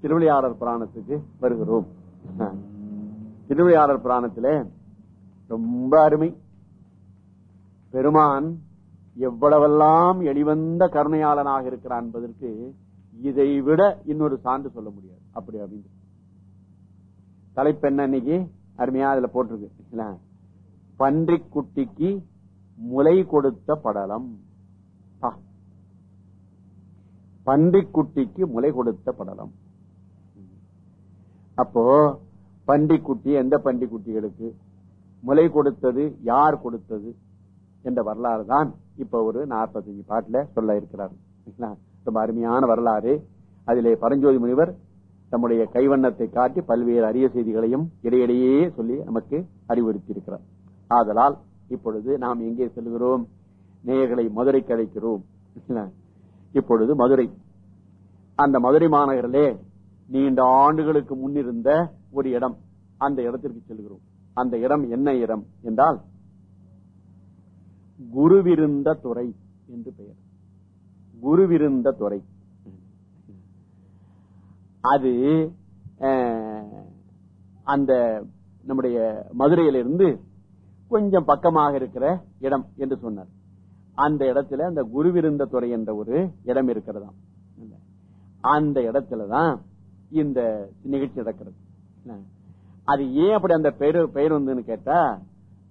திருவிளையாடல் புராணத்துக்கு வருகிறோம். திருவிளையாடல் புராணத்திலே ரொம்ப அருமை. பெருமான் எவ்வளவெல்லாம் எளிவந்த கருணையாளனாக இருக்கிறான் என்பதற்கு இதை விட இன்னொரு சான்று சொல்ல முடியாது. அப்படி அப்படின்னு தலைப்பெண்ண இன்னைக்கு? அருமையா அதுல போட்டிருக்கு. பன்றி குட்டிக்கு முலை கொடுத்த படலம். பன்றி குட்டிக்கு முலை கொடுத்த படலம். அப்போ பண்டிக்குட்டி எந்த பண்டிக்குட்டிகளுக்கு? முலை கொடுத்தது யார் கொடுத்தது? என்ற வரலாறு தான் இப்ப ஒரு நாற்பத்தஞ்சு பாட்டுல சொல்ல இருக்கிறார். ரொம்ப அருமையான வரலாறு. அதிலே பரஞ்சோதி முனிவர் தம்முடைய கைவண்ணத்தை காட்டி பல்வேறு அரிய செய்திகளையும் இடையிடையே சொல்லி நமக்கு அறிவுறுத்தி இருக்கிறார் ஆதலால் இப்பொழுது நாம் எங்கே செல்கிறோம்? நேயர்களை மதுரைக்கு அழைக்கிறோம். இப்பொழுது மதுரை. அந்த மதுரை மாநகரிலே நீண்ட ஆண்டுகளுக்கு முன்னிருந்த ஒரு இடம் அந்த இடத்திற்கு செல்கிறோம். அந்த இடம் என்ன இடம் என்றால் குருவிருந்த துறை என்று பெயர். குருவிருந்த துறை. அது அந்த நம்முடைய மதுரையிலிருந்து கொஞ்சம் பக்கமாக இருக்கிற இடம் என்று சொன்னார். அந்த இடத்துல அந்த குருவிருந்த துறை என்ற ஒரு இடம் இருக்கிறதாம். அந்த இடத்துலதான் இந்த நிகழ்ச்சி நடக்கிறது. அது ஏன் அப்படி அந்த பெயர் பெயர் வந்துன்னு கேட்டா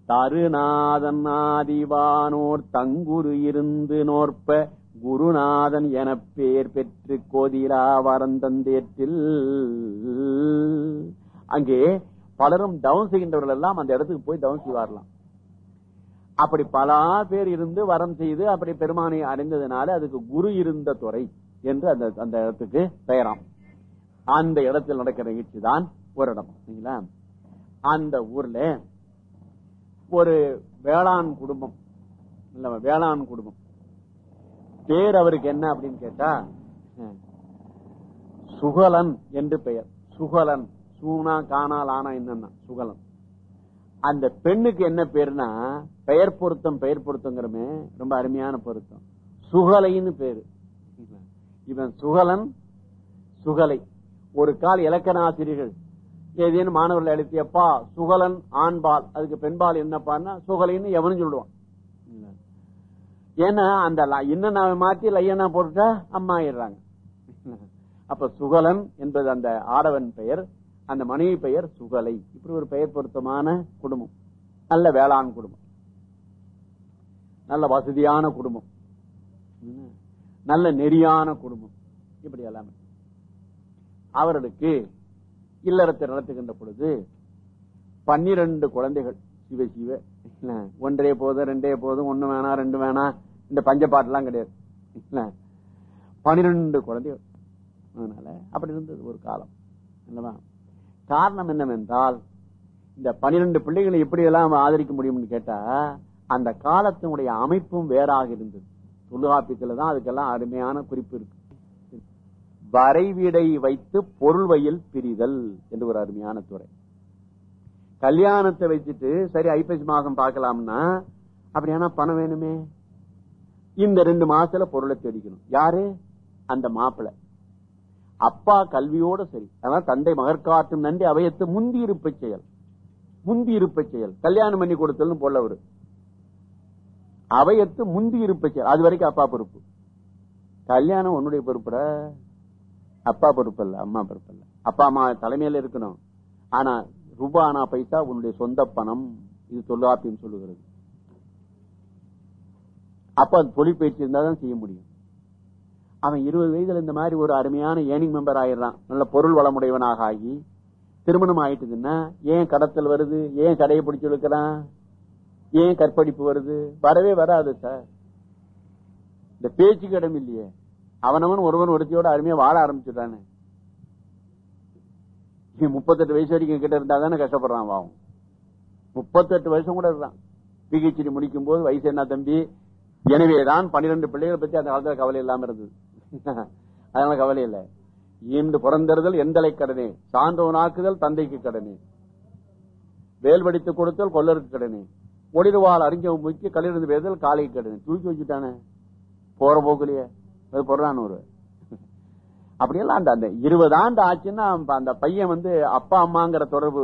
தருநாதன் ஆதிவானோர் தங்குரு இருந்து நோற்ப குருநாதன் என பேர் பெற்று கோதிலா வரந்தந்தேற்றில் அங்கே பலரும் டவுன் செய்கின்றவர்கள் எல்லாம் அந்த இடத்துக்கு போய் டவுன் செய்வாரலாம் அப்படி பல பேர் இருந்து வரம் செய்து அப்படி பெருமானை அடைந்ததுனால அதுக்கு குரு இருந்த துறை என்று அந்த அந்த இடத்துக்கு பெயராம். அந்த இடத்தில் நடக்கிற நிகழ்ச்சி தான் ஒரு இடம் சரிங்களா அந்த ஊர்ல ஒரு வேளாண் குடும்பம் இல்ல வேளாண் குடும்பம். பேர் அவருக்கு என்ன அப்படின்னு கேட்டா சுகலன் என்று பெயர். சுகலன். சூனா காணால் ஆனா என்னன்னா சுகலன். அந்த பெண்ணுக்கு என்ன பேருனா பெயர் பொருத்தம் பெயர் பொருத்தங்கிறமே ரொம்ப அருமையான பொருத்தம். சுகலைன்னு பேரு. இவன் சுகலன் சுகலை. ஒரு கால் இலக்கண ஆசிரியர்கள் ஏதேனும் மாணவர்கள் எழுத்தியப்பா சுகலன் ஆண்பால் அதுக்கு பெண்பால் என்னப்பான்னா சுகலைன்னு எவனும் சொல்லுவான். ஏன்னா அந்த இன்னும் மாத்தி லையனா போட்டுட்டா அம்மா ஆயிடுறாங்க. அப்ப சுகலன் என்பது அந்த ஆடவன் பெயர் அந்த மனைவி பெயர் சுகலை. இப்படி ஒரு பெயர் பொருத்தமான குடும்பம். நல்ல வேளாண் குடும்பம். நல்ல வசதியான குடும்பம். நல்ல நெறியான குடும்பம். இப்படி எல்லாமே. அவர்களுக்கு இல்லறத்தை நடத்துகின்ற பொழுது பன்னிரண்டு குழந்தைகள் சிவ சிவ ஒன்றே போதும் ரெண்டே போதும் ஒண்ணு வேணாம் ரெண்டு வேணாம் இந்த பஞ்ச பாட்டுலாம் கிடையாது பனிரெண்டு குழந்தைகள். அதனால அப்படி இருந்தது ஒரு காலம் அல்லவா காரணம் என்னவென்றால் இந்த பனிரெண்டு பிள்ளைகளை எப்படி எல்லாம் ஆதரிக்க முடியும்னு கேட்டா அந்த காலத்தினுடைய அமைப்பும் வேறாக இருந்தது. தொல்காப்பியத்துல தான் அதுக்கெல்லாம் அருமையான குறிப்பு இருக்கு. வரைவிடை வைத்து பொருள் பிரிதல் என்று ஒரு அருமையான துறை. கல்யாணத்தை வச்சுட்டு சரி ஐப்பசி மாதம் பார்க்கலாம்னா அப்படி ஏன்னா பணம் வேணுமே? இந்த ரெண்டு மாசத்துல பொருளை தேடிக்கணும். யாரு? அந்த மாப்பிள்ள. அப்பா கல்வியோட சரி. அதனால தந்தை மகற்காட்டும் நன்றி அவையத்து முந்தி இருப்ப செயல். முந்தி இருப்ப செயல். கல்யாணம் பண்ணி கொடுத்தல்னு போல அவரு அவையத்து முந்தி இருப்ப செயல். அது வரைக்கும் அப்பா பொறுப்பு. கல்யாணம் உன்னுடைய பொறுப்புட. அப்பா பொறுப்பு இல்ல அம்மா பொறுப்பு இல்ல அப்பா அம்மா தலைமையில இருக்கணும். ஆனா ரூபா ஆனா பைசா உன்னுடைய சொந்த பணம் இது தொல்லாப்பின்னு சொல்லுகிறது. அப்ப அது தொழிற்பயிற்சி இருந்தாதான் இருந்தா தான் செய்ய முடியும். அவன் இருபது வயதுல இந்த மாதிரி ஒரு அருமையான ஏனிங் மெம்பர் ஆயிடுறான். நல்ல பொருள் வளமுடையவனாக ஆகி திருமணம் ஆயிட்டுதுன்னா ஏன் கடத்தல் வருது? ஏன் கடையை பிடிச்சு இழுக்கிறான்? ஏன் கற்பழிப்பு வருது? வரவே வராது சார் இந்த பேச்சுக்கு இடம் இல்லையே. அவனவன் ஒருவன் ஒருத்தியோட அருமையா வாழ ஆரம்பிச்சுட்டானு. முப்பத்தெட்டு வயசு வரைக்கும் கிட்ட இருந்தா தானே கஷ்டப்படுறான் வாவும் முப்பத்தெட்டு வருஷம் கூட இருந்தான் பிஹெச்டி முடிக்கும் போது வயசு என்ன தம்பி? எனவேதான் பன்னிரெண்டு பிள்ளைகளை பத்தி அந்த காலத்துல கவலை இல்லாம இருந்தது. அதனால கவலை இல்லை. ஈண்டு பிறந்தறுதல் எந்தலை கடனே? சான்றவனாக்குதல் தந்தைக்கு கடனே. வேல் வடித்து கொடுத்தல் கொல்லருக்கு கடனே. ஒளிர்வாள் அறிஞ்சவன் முக்கிய கலிருந்து பேதல் காலைக்கு கடனே. தூக்கி வச்சுட்டானே. போற போக்குலயே. அது பொறான் ஒரு அப்படியெல்லாம் அந்த அந்த இருபது ஆண்டு ஆச்சுன்னா அந்த பையன் வந்து அப்பா அம்மாங்கிற தொடர்பு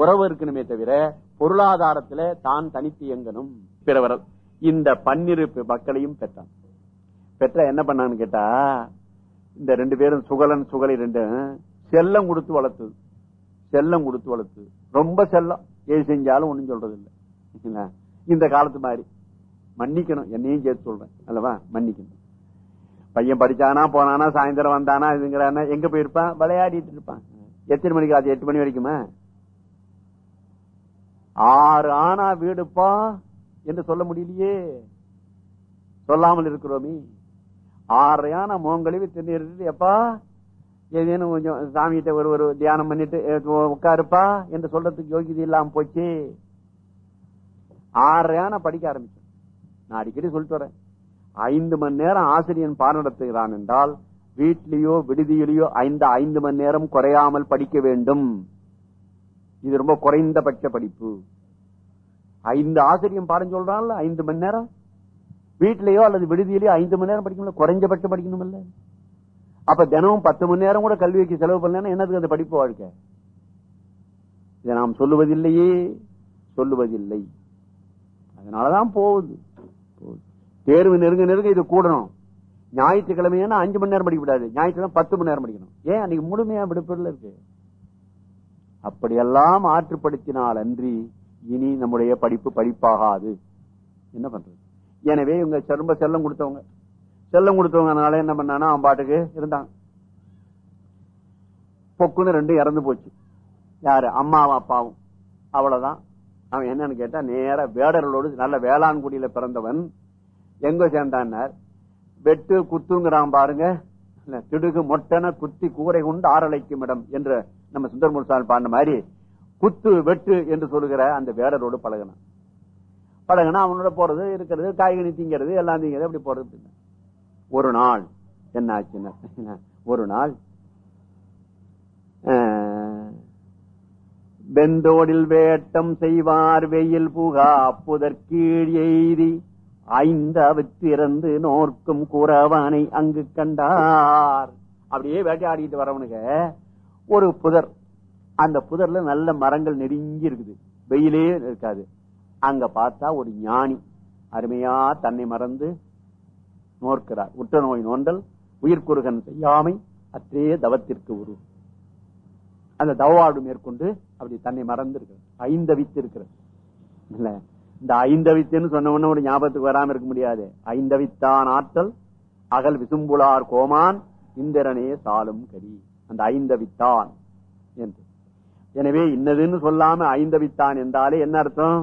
உறவு இருக்கணுமே தவிர பொருளாதாரத்துல தான் தனித்து இயங்கணும். பிறவர் இந்த பன்னிரு மக்களையும் பெற்றான். பெற்ற என்ன பண்ணான்னு கேட்டா இந்த ரெண்டு பேரும் சுகலன் சுகலை ரெண்டும் செல்லம் கொடுத்து வளர்த்து செல்லம் கொடுத்து வளர்த்து ரொம்ப செல்லம். எது செஞ்சாலும் ஒண்ணும் சொல்றது இல்லை? இந்த காலத்து மாதிரி. மன்னிக்கணும். என்னையும் சேர்த்து சொல்றேன். அல்லவா? மன்னிக்கணும். பையன் படிச்சானா போனானா சாயந்தரம் வந்தானா இதுங்கிறானா எங்க போயிருப்பான் விளையாடிட்டு இருப்பான். எத்தனை மணிக்கு அது எட்டு மணி வரைக்குமா? ஆறு ஆனா வீடுப்பா என்று சொல்ல முடியலையே. சொல்லாமல் இருக்கிறோமே. ஆறு ஆனா மோங்கழிவு திருநீர் எப்பா? ஏதேனும் கொஞ்சம் சாமிகிட்ட ஒரு ஒரு தியானம் பண்ணிட்டு உட்காருப்பா என்று சொல்றதுக்கு யோகிதை இல்லாம போச்சு. ஆறையான படிக்க ஆரம்பிச்சேன் நான் அடிக்கடி சொல்லிட்டு வரேன். ஐந்து மணி நேரம் ஆசிரியன் பாடம் நடத்துகிறான் என்றால் வீட்லயோ விடுதியிலேயோ ஐந்து ஐந்து மணி நேரம் குறையாமல் படிக்க வேண்டும். இது ரொம்ப குறைந்தபட்ச படிப்பு. ஐந்து ஆசிரியன் பாடம் சொல்றான்ல ஐந்து மணி நேரம்? வீட்டிலேயோ அல்லது விடுதியிலேயோ ஐந்து மணி நேரம் படிக்கணும் குறைஞ்சபட்சம் படிக்கணும் இல்ல அப்ப தினமும் பத்து மணி நேரம் கூட கல்விக்கு செலவு பண்ணலன்னா என்னதுக்கு அந்த படிப்பு வாழ்க்கை? இதை நாம் சொல்லுவதில்லையே சொல்லுவதில்லை. அதனாலதான் போகுது. தேர்வு நெருங்க நெருங்க இது கூடணும். ஞாயிற்றுக்கிழமையான அஞ்சு மணி நேரம் படிக்கக்கூடாது. ஞாயிற்றுக்கிழமை பத்து மணி நேரம் படிக்கணும். ஏன்? அன்னைக்கு முழுமையா விடுப்பில் இருக்கு. அப்படியெல்லாம் ஆற்றுப்படுத்தினால் அன்றி இனி நம்முடைய படிப்பு படிப்பாகாது. என்ன பண்றது? எனவே இவங்க ரொம்ப செல்லம் கொடுத்தவங்க. செல்லம் கொடுத்தவங்கனால என்ன பண்ணானா அவன் பாட்டுக்கு இருந்தாங்க பொக்குன்னு ரெண்டும் இறந்து போச்சு. யாரு? அம்மாவும் அப்பாவும். அவ்வளவுதான். அவன் என்னன்னு கேட்டா நேர வேடர்களோடு நல்ல வேளாண்குடியில பிறந்தவன். எங்க சேர்ந்தான்னார் வெட்டு குத்துங்கிறான் பாருங்க. திடுகு மொட்டன குத்தி கூரை கொண்டு ஆரலைக்கும் இடம் என்று நம்ம சுந்தரமுருசாமி பாடின மாதிரி குத்து வெட்டு என்று சொல்லுகிற அந்த வேடரோடு பழகினான். பழகினா அவனோட போறது இருக்கிறது காய்கறி திங்கிறது எல்லாம் திங்கிறது அப்படி போறது. ஒரு நாள் என்ன ஆச்சுன்னா ஒரு நாள் வெந்தோடில் வேட்டம் செய்வார் வெயில் புகா புதற்கீழ் எய்தி ஐந்தாவத்திறந்து நோர்க்கும் குறவானை அங்கு கண்டார். அப்படியே வேட்டையாடிட்டு வரவனுங்க ஒரு புதர். அந்த புதர்ல நல்ல மரங்கள் நெருங்கி இருக்குது. வெயிலே இருக்காது. அங்க பார்த்தா ஒரு ஞானி. அருமையா தன்னை மறந்து நோர்க்கிறார். உற்ற நோய் நோண்டல் உயிர்குருகன் செய்யாமை அத்தே தவத்திற்கு உரு. அந்த தவாடு மேற்கொண்டு அப்படி தன்னை மறந்து இருக்கிறது ஐந்தவித்து இருக்கிறது இல்ல இந்த ஐந்தவித்துன்னு சொன்ன உடனே ஒரு ஞாபகத்துக்கு வராம இருக்க முடியாது. ஐந்தவித்தான் ஆற்றல் அகல் விசும்புலார் கோமான் இந்திரனே சாலும் கரி. அந்த ஐந்தவித்தான் என்று. எனவே இன்னதுன்னு சொல்லாம ஐந்தவித்தான் என்றாலே என்ன அர்த்தம்?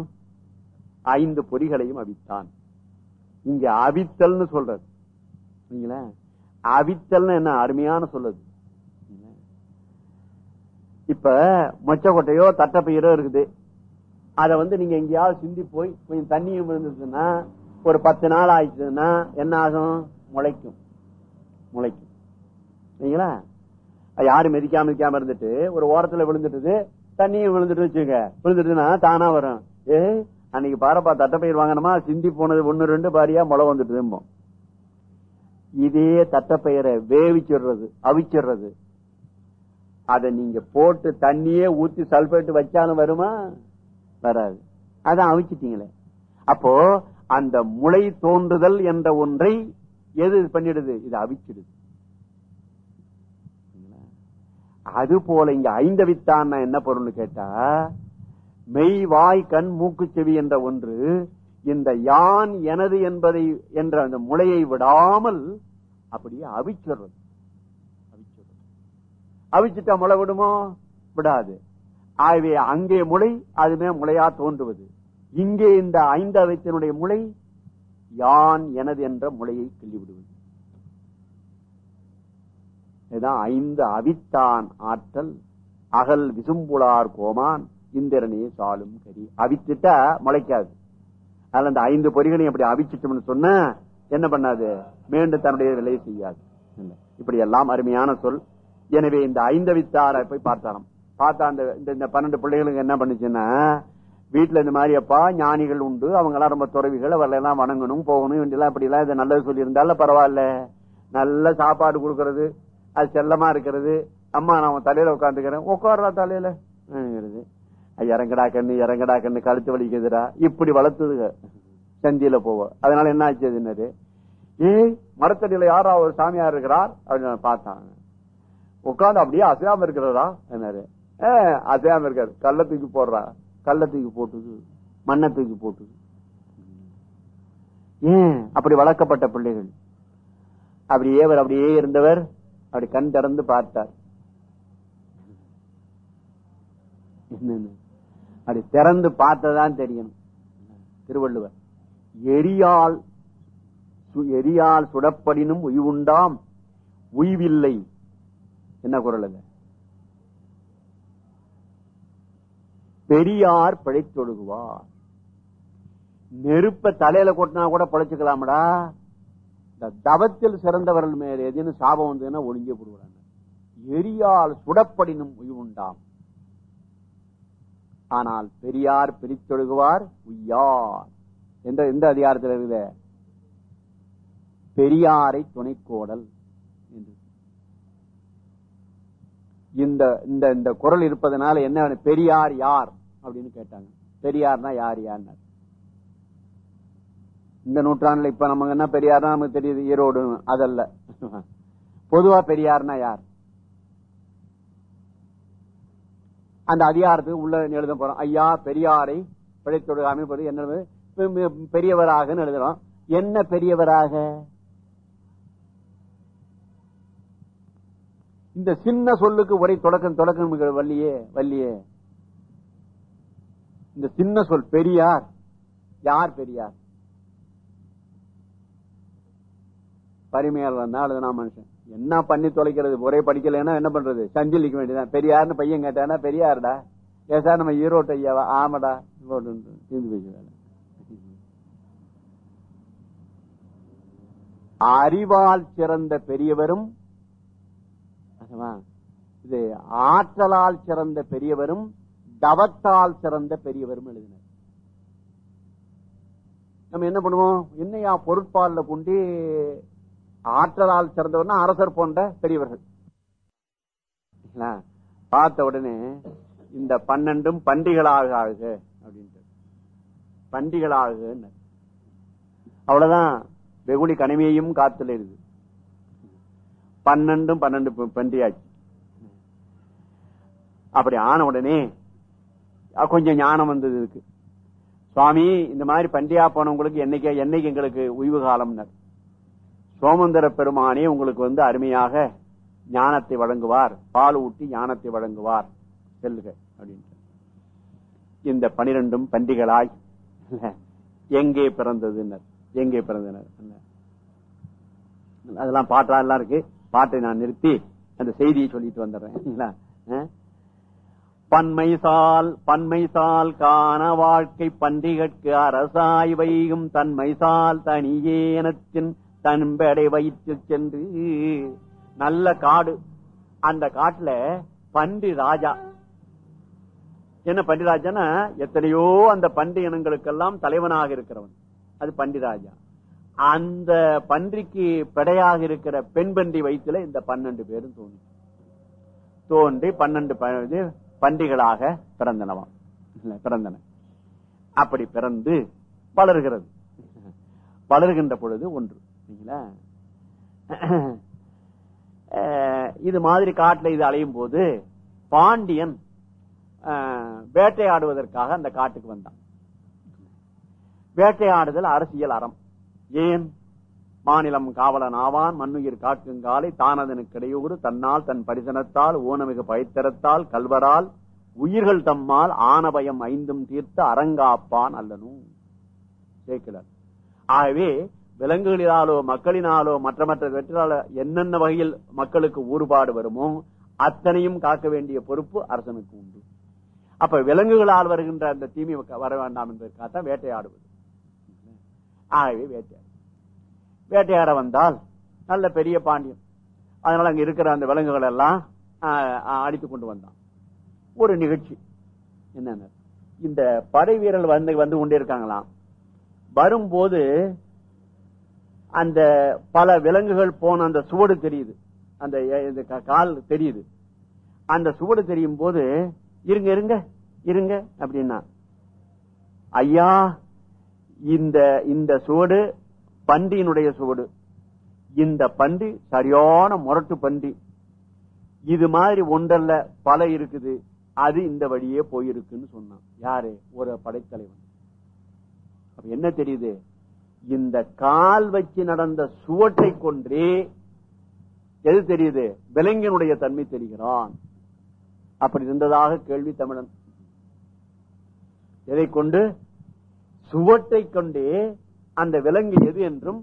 ஐந்து பொறிகளையும் அவித்தான். இங்க அவித்தல்னு சொல்றது. அவித்தல்னு என்ன அருமையான சொல்லுது இப்ப மொச்சக்கொட்டையோ தட்டப்பயிரோ இருக்குது. அதை வந்து நீங்க எங்கேயாவது சிந்தி போய் கொஞ்சம் தண்ணியும் இருந்துச்சுன்னா ஒரு பத்து நாள் ஆயிடுச்சுன்னா என்ன ஆகும்? முளைக்கும். முளைக்கும். சரிங்களா? யாரும் மிதிக்காம மிதிக்காம இருந்துட்டு ஒரு ஓரத்துல விழுந்துட்டு தண்ணியும் விழுந்துட்டு வச்சுங்க விழுந்துட்டுன்னா தானா வரும். ஏ அன்னைக்கு பாரப்பா தட்டப்பயிர் வாங்கினோமா சிந்தி போனது ஒன்னு ரெண்டு பாரியா முளை வந்துட்டு இதே தட்டப்பயிரை வேவிச்சிடுறது அவிச்சிடுறது. அதை நீங்க போட்டு தண்ணியே ஊத்தி சல்பேட் வச்சாலும் வருமா? வராது. அதான் அவிச்சிட்டீங்களே. அப்போ அந்த முளை தோன்றுதல் என்ற ஒன்றை எது பண்ணிடுது? இது அவிச்சிடுது. அது போல இங்க ஐந்தவித்தான் என்ன பொருள்னு கேட்டா மெய் வாய் கண் மூக்கு செவி என்ற ஒன்று இந்த யான் எனது என்பதை என்ற அந்த முளையை விடாமல் அப்படியே அவிச்சிடுறது. அவிச்சிட்டா முளை விடுமோ? விடாது. ஆகவே அங்கே முளை அதுமே முளையா தோன்றுவது. இங்கே இந்த ஐந்தவத்தினுடைய முளை யான் எனது என்ற முளையை கிள்ளிவிடுவது. இதுதான் ஐந்து அவித்தான் ஆற்றல் அகல் விசும்புலார் கோமான் இந்திரனே சாலும் கரி. அவித்துட்டா முளைக்காது. அதனால அந்த ஐந்து பொறிகளையும் அப்படி அவிச்சிட்டோம்னு சொன்ன என்ன பண்ணாது? மீண்டும் தன்னுடைய விலையை செய்யாது. இப்படி எல்லாம் அருமையான சொல். எனவே இந்த ஐந்தவித்தார போய் பார்த்தாராம். பார்த்தா அந்த இந்த பன்னெண்டு பிள்ளைகளுக்கு என்ன பண்ணுச்சுன்னா வீட்டுல இந்த மாதிரி அப்பா ஞானிகள் உண்டு அவங்க எல்லாம் ரொம்ப துறவிகள் அவர்கள் எல்லாம் வணங்கணும் போகணும் இப்படிலாம் இப்படி எல்லாம் இதை நல்லது சொல்லி இருந்தாலும் பரவாயில்ல. நல்ல சாப்பாடு கொடுக்கறது அது செல்லமா இருக்கிறது. அம்மா நான் அவன் தலையில உட்காந்துக்கிறேன் உட்கார்றா தலையில. இறங்கடா கண்ணு இறங்கடா கண்ணு கழுத்து வலிக்குதுடா. இப்படி வளர்த்துதுங்க சந்தியில போவோம் அதனால என்ன ஆச்சு அதுன்னாரு ஏய் மரத்தடியில யாரா ஒரு சாமியார் இருக்கிறார்? அப்படின்னு பார்த்தாங்க உட்காந்து அப்படியே அசையாம இருக்கிறதா என்னாரு அசையாம இருக்காரு கள்ள தூக்கி போடுறா. கள்ள தூக்கி போட்டுது. மண்ணை தூக்கி போட்டுது. ஏன்? அப்படி வளர்க்கப்பட்ட பிள்ளைகள். அப்படியே அவர் அப்படியே இருந்தவர். அப்படி கண் திறந்து பார்த்தார். என்னன்னு? அப்படி திறந்து பார்த்ததான் தெரியணும். திருவள்ளுவர். எரியால் சு- எரியால் சுடப்படினும் உய்வுண்டாம். உய்வில்லை. என்ன குரல் அது? பெரியார் பிழைத்தொழுகுவார் நெருப்ப தலையில கொட்டினா கூட பிழைச்சுக்கலாமடா. இந்த தவத்தில் சிறந்தவர்கள் மேல் எதுன்னு சாபம் வந்ததுன்னா ஒழுங்கே போடுவாங்க. எரியால் சுடப்படினும் உய்வுண்டாம் ஆனால் பெரியார் பிரித்தொழுகுவார் உய்யார். என்ற எந்த அதிகாரத்தில் இருக்குது? பெரியாரை துணைக்கோடல் என்று. இந்த இந்த இந்த குரல் இருப்பதனால என்ன வேணும்? பெரியார் யார்? அப்படின்னு கேட்டாங்க. பெரியார்னா யார் யார் இந்த நூற்றாண்டுல இப்ப நமக்கு என்ன பெரியார்னா நமக்கு தெரியுது ஈரோடு அதல்ல. பொதுவா பெரியார்னா யார்? அந்த அதிகாரத்துக்கு உள்ள எழுத போறோம். ஐயா பெரியாரை பிழைத்தோடு அமைப்பது என்ன பெரியவராக எழுதுறோம். என்ன பெரியவராக? இந்த சின்ன சொல்லுக்கு ஒரே தொடக்கம் தொடக்கம் வள்ளியே வள்ளியே. இந்த சின்ன சொல் பெரியார். யார் பெரியார்? பரிமையாளர் தான் மனுஷன். என்ன பண்ணி தொலைக்கிறது? ஒரே படிக்கலைன்னா என்ன பண்றது? சஞ்சலிக்க வேண்டியதான் பெரியார்னு பையன் கேட்டானா பெரியார்டா? ஏசா நம்ம ஈரோட்டு ஐயாவா? ஆமாடா. தீர்ந்து போச்சு அறிவால் சிறந்த பெரியவரும் இது ஆற்றலால் சிறந்த பெரியவரும் தவத்தால் சிறந்த பெரியவரும் எழுதினார். நம்ம என்ன பண்ணுவோம்? என்னையா பொருட்பாலில் கொண்டு ஆற்றலால் சிறந்தவர்னா அரசர் போன்ற பெரியவர்கள். பார்த்த உடனே இந்த பன்னெண்டும் பண்டிகளாக ஆகுக அப்படின்ட்டு பண்டிகளாக அவ்வளவுதான் வெகுளி கனிமையும் காத்துல இருக்கு பன்னெண்டும் பன்னெண்டு பண்டிகாச்சு அப்படி ஆன உடனே கொஞ்சம் ஞானம் வந்தது இருக்கு சுவாமி இந்த மாதிரி பண்டியா போனவங்களுக்கு என்னைக்கு என்னைக்கு எங்களுக்கு உய்வு காலம்னர். சோமந்தர பெருமானே உங்களுக்கு வந்து அருமையாக ஞானத்தை வழங்குவார். பால் ஊட்டி ஞானத்தை வழங்குவார். செல்லுக அப்படின்ட்டு. இந்த பனிரெண்டும் பண்டிகளாய் எங்கே பிறந்ததுன்னர். எங்கே பிறந்தனர்? அதெல்லாம் பாட்டா எல்லாம் இருக்கு. பாட்டை நான் நிறுத்தி அந்த செய்தியை சொல்லிட்டு வந்துடுறேன். பன்மைசால் பன்மைசால் காண வாழ்க்கை பண்டிகற்கு அரசாய் வைகும் தன்மைசால் தனியேனத்தின் தன்படை வயிற்று சென்று நல்ல காடு. அந்த காட்டுல பன்றி ராஜா. என்ன பண்டி ராஜானா எத்தனையோ அந்த பன்றி இனங்களுக்கெல்லாம் தலைவனாக இருக்கிறவன். அது பண்டி ராஜா. அந்த பன்றிக்கு பிடையாக இருக்கிற பெண் பன்றி வயிற்றுல இந்த பன்னெண்டு பேரும் தோன்றி. தோன்றி பன்னெண்டு ப- பன்றிகளாக பிறந்தனவாம் பிறந்தன. அப்படி பிறந்து வளர்கிறது. வளர்கின்ற பொழுது ஒன்று சரிங்களா? அஹ், இது மாதிரி காட்டுல இது அலையும் போது பாண்டியன் வேட்டையாடுவதற்காக அந்த காட்டுக்கு வந்தான். வேட்டையாடுதல் அரசியல் அறம். ஏன்? மாநிலம் காவலன் ஆவான் மண்ணுயிர் காக்குங்காலை தானதனுக்கு இடையூறு தன்னால் தன் பரிசனத்தால் ஊனமிகு பயத்திரத்தால் கல்வரால் உயிர்கள் தம்மால் ஆனபயம் ஐந்தும் தீர்த்து அரங்காப்பான் அல்லனும் சேர்க்கிறார் ஆகவே விலங்குகளினாலோ மக்களினாலோ மற்ற மற்ற வெற்றினாலோ என்னென்ன வகையில் மக்களுக்கு ஊறுபாடு வருமோ அத்தனையும் காக்க வேண்டிய பொறுப்பு அரசனுக்கு உண்டு. அப்ப விலங்குகளால் வருகின்ற அந்த தீமை வர வேண்டாம் என்பதற்காகத்தான் வேட்டையாடுவது. ஆகவே வேட்டையாடு. வேட்டையாட வந்தால் நல்ல பெரிய பாண்டியன். அதனால அங்க இருக்கிற அந்த விலங்குகள் எல்லாம் அடித்து கொண்டு வந்தான். ஒரு நிகழ்ச்சி. என்னன்னு? இந்த படை வீரர்கள் வந்து வந்து கொண்டே இருக்காங்களாம் வரும்போது அந்த பல விலங்குகள் போன அந்த சுவடு தெரியுது. அந்த கால் தெரியுது. அந்த சுவடு தெரியும் போது இருங்க இருங்க இருங்க அப்படின்னா ஐயா இந்த இந்த சுவடு பண்டியினுடைய சுவடு. இந்த பண்டி சரியான முரட்டு பண்டி. இது மாதிரி ஒன்றல்ல பல இருக்குது. அது இந்த வழியே போயிருக்குன்னு சொன்னான். யாரு? ஒரு படைத்தலைவன். அப்ப என்ன தெரியுது? இந்த கால் வச்சு நடந்த சுவட்டை கொன்றே எது தெரியுது? விலங்கினுடைய தன்மை தெரிகிறான். அப்படி இருந்ததாக கேள்வி தமிழன். எதை கொண்டு? சுவட்டை கொண்டே அந்த விலங்கு எது என்றும்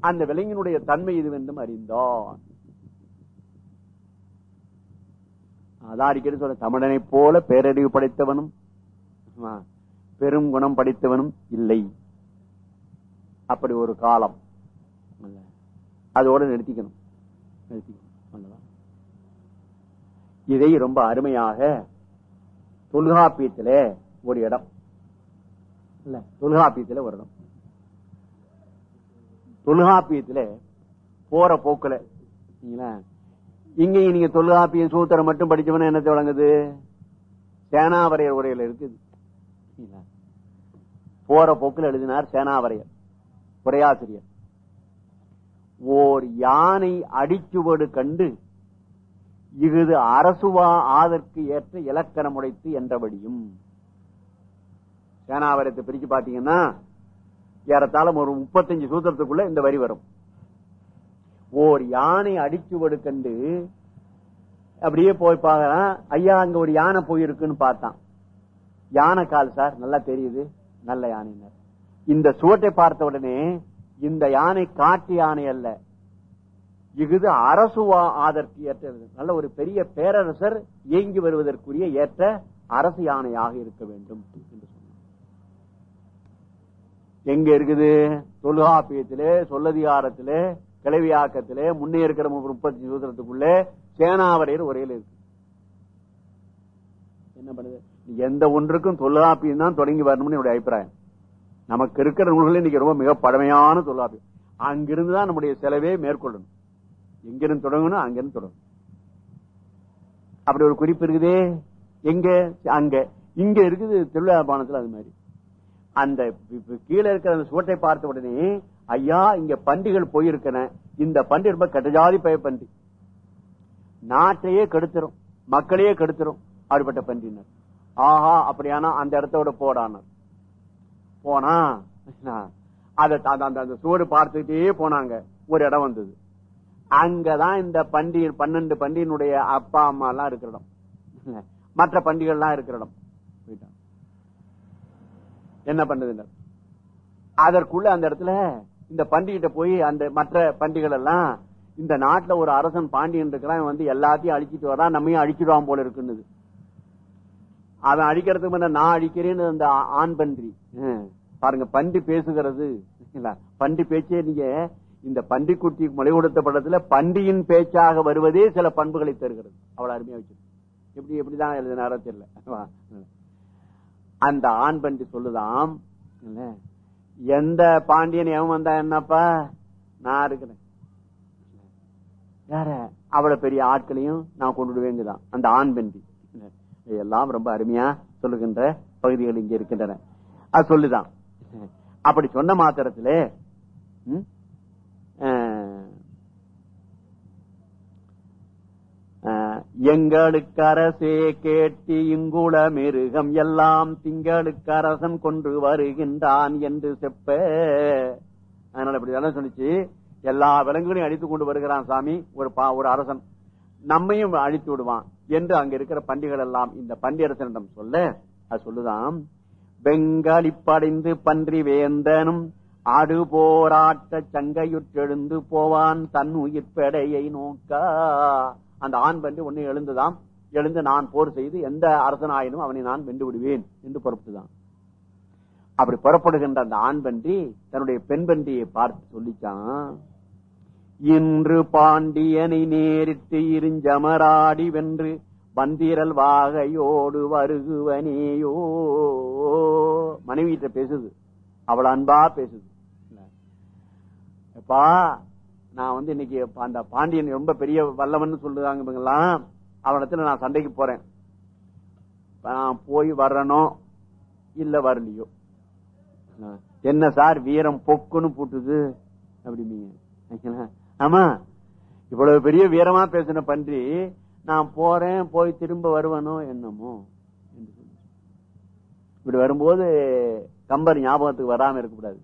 அந்த விலங்கினுடைய தன்மை இதுவென்றும் அறிந்தான். அதான் அடிக்கடி சொல்ற தமிழனை போல பேரறிவு படைத்தவனும் பெரும் குணம் படைத்தவனும் இல்லை. அப்படி ஒரு காலம். அதோடு அதோட நிறுத்திக்கணும். நிறுத்திக்கணும் இதை ரொம்ப அருமையாக தொல்காப்பியத்தில் ஒரு இடம். இல்ல தொல்காப்பியத்தில் ஒரு இடம். தொல்காப்பியத்திலே போற போக்குல. இங்கேயும் நீங்க தொல்காப்பியம் சூத்திரம் மட்டும் படிச்சவன என்னத்தை வழங்குது? சேனாவரையர் உரையில இருக்குது. போற போக்கில் எழுதினார் சேனாவரையர் உரையாசிரியர். ஓர் யானை அடிச்சுவடு கண்டு இஃது அரசுவா ஆதற்கு ஏற்ற இலக்கணம் உடைத்து என்றபடியும். சேனாவரத்தை பிரிச்சு பாத்தீங்கன்னா ஏறத்தாழ ஒரு முப்பத்தஞ்சு சூத்திரத்துக்குள்ள இந்த வரி வரும். ஓர் யானை அடிச்சுவடு கண்டு அப்படியே போய் பார்க்கறான். ஐயா அங்க ஒரு யானை போயிருக்குன்னு பார்த்தான். யானை கால் சார் நல்லா தெரியுது. நல்ல யானைனர் இந்த சுவட்டை பார்த்த உடனே இந்த யானை காட்டு யானை அல்ல. இஃது அரசுவா ஆதற்கு ஏற்ற நல்ல ஒரு பெரிய பேரரசர் இயங்கி வருவதற்குரிய ஏற்ற அரசு யானையாக இருக்க வேண்டும். என்று எங்க இருக்குது? தொல்காப்பியத்திலே சொல்லதிகாரத்திலே கிளவியாக்கத்திலே முன்னே இருக்கிற முப்பத்தி சூத்திரத்துக்குள்ளே சேனாவரையர் உரையில் இருக்கு. என்ன பண்ணுது? எந்த ஒன்றுக்கும் தொல்காப்பியம் தான் தொடங்கி வரணும்னு என்னுடைய அபிப்பிராயம். நமக்கு இருக்கிற நூல்கள் இன்னைக்கு ரொம்ப மிக பழமையான தொல்காப்பியம். அங்கிருந்து தான் நம்முடைய செலவே மேற்கொள்ளணும். எங்கிருந்து தொடங்கணும் அங்கிருந்து தொடங்கணும். அப்படி ஒரு குறிப்பு இருக்குதே? எங்க? அங்க. இங்க இருக்குது திருவிழாபானத்துல அது மாதிரி. அந்த கீழே இருக்கிற அந்த சுவட்டை பார்த்த உடனே ஐயா இங்க பண்டிகள் போயிருக்கன. இந்த பண்டி ரொம்ப கட்டஜாதி பய பண்டி. நாட்டையே கெடுத்துரும் மக்களையே கெடுத்துரும் அப்படிப்பட்ட பண்டினர். ஆஹா அப்படியானா அந்த இடத்தோட போடானார். போனா அதை அந்த அந்த- அந்த சுவடு பார்த்துக்கிட்டே போனாங்க. ஒரு இடம் வந்தது. அங்கதான் இந்த பண்டிகை பன்னெண்டு பண்டிகையினுடைய அப்பா அம்மா எல்லாம் இருக்கிற இடம். மற்ற பண்டிகைகள் இருக்கிற இடம். என்ன பண்ணுதுங்க அதற்குள்ள அந்த இடத்துல இந்த பண்டிகிட்ட போய் அந்த மற்ற பண்டிகள் எல்லாம் இந்த நாட்டுல ஒரு அரசன் பாண்டியன் இருக்கிறான் வந்து எல்லாத்தையும் அழிச்சிட்டு வரான் நம்மையும் அழிச்சிடுவான் போல இருக்குன்னு அவன் அழிக்கிறதுக்கு முன்ன நான் அழிக்கிறேன்னு அந்த ஆண் பன்றி. பாருங்க பன்றி பேசுகிறது. இல்ல, பன்றி பேச்சே நீங்க இந்த பன்றிக்குட்டி மொழி கொடுத்த படத்துல பன்றியின் பேச்சாக வருவதே சில பண்புகளை தருகிறது. அவ்வளவு அருமையா வச்சிருக்கு. எப்படி எப்படிதான் எழுதினாரோ தெரியல. வா. அந்த ஆண் பண்டி சொல்லுதாம். எந்த பாண்டியன் எவன் வந்தா என்னப்பா? நான் இருக்கிறேன். வேற அவ்வளவு பெரிய ஆட்களையும் நான் கொண்டு விடுவேங்குதான் அந்த ஆண் பண்டி. எல்லாம் ரொம்ப அருமையா சொல்லுகின்ற பகுதிகள் இங்க இருக்கின்றன. அது சொல்லுதான். அப்படி சொன்ன மாத்திரத்திலே எங்களுக்கு அரசே கேட்டி இங்குள மிருகம் எல்லாம் திங்களுக்கு அரசன் கொண்டு வருகின்றான் என்று செப்ப. அதனால இப்படி சொல்லிச்சு எல்லா விலங்குகளையும் அழித்து கொண்டு வருகிறான் சாமி ஒரு பா ஒரு அரசன். நம்மையும் அழித்து விடுவான் என்று அங்க இருக்கிற பண்டிகள் எல்லாம் இந்த பண்டியரசனிடம் சொல்ல அது சொல்லுதான் பெங்காலி படைந்து பன்றி வேந்தனும் ஆடு போராட்ட சங்கையுற்றெழுந்து போவான் தன் உயிர்ப்பெடையை நோக்கா. அந்த ஆண் பன்றி ஒன்னு எழுந்துதாம். எழுந்து நான் போர் செய்து எந்த அரசனாயினும் அவனை நான் வென்று விடுவேன் என்று புறப்பட்டுதான். அப்படி புறப்படுகின்ற அந்த ஆண் பன்றி தன்னுடைய பெண் பன்றியை பார்த்து சொல்லிச்சான் இன்று பாண்டியனை நேரிட்டு இருஞ்சமராடி வென்று வந்திரல் வாகையோடு வருகுவனேயோ. மனைவிட்ட பேசுது. அவள் அன்பா பேசுது. எப்பா நான் வந்து இன்னைக்கு அந்த பாண்டியன் ரொம்ப பெரிய வல்லவன் சொல்லுதாங்க இவங்கெல்லாம். அவனிடத்துல நான் சண்டைக்கு போறேன். நான் போய் வரணும் இல்ல வரலையோ? என்ன சார் வீரம் பொக்குன்னு போட்டுது? அப்படிம்பீங்க ஆமா. இவ்வளவு பெரிய வீரமா பேசின பன்றி நான் போறேன் போய் திரும்ப வருவனோ என்னமோ? என்று சொல்லி. இப்படி வரும்போது கம்பர் ஞாபகத்துக்கு வராம இருக்கக்கூடாது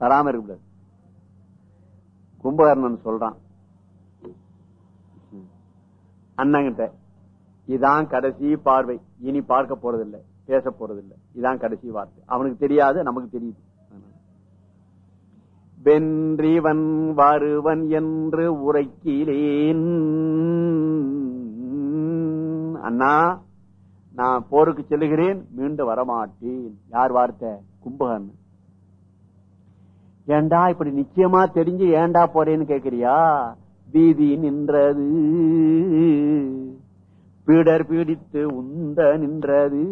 வராம இருக்கக்கூடாது கும்பகர்ணன் சொல்றான். அண்ணங்கிட்ட இதான் கடைசி பார்வை. இனி பார்க்க போறதில்லை பேச போறதில்லை. இதான் கடைசி வார்த்தை. அவனுக்கு தெரியாது நமக்கு தெரியுது. வென்றிவன் வருவன் என்று உரைக்கிலேன் அண்ணா நான் போருக்கு செல்லுகிறேன் மீண்டும் வரமாட்டேன். யார் வார்த்தை? கும்பகர்ணன். ஏண்டா இப்படி நிச்சயமா தெரிஞ்சு ஏண்டா போறேன்னு கேக்குறியா? பீதி நின்றது. பீடர் பீடித்து உந்த நின்றது.